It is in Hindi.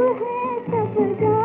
है सब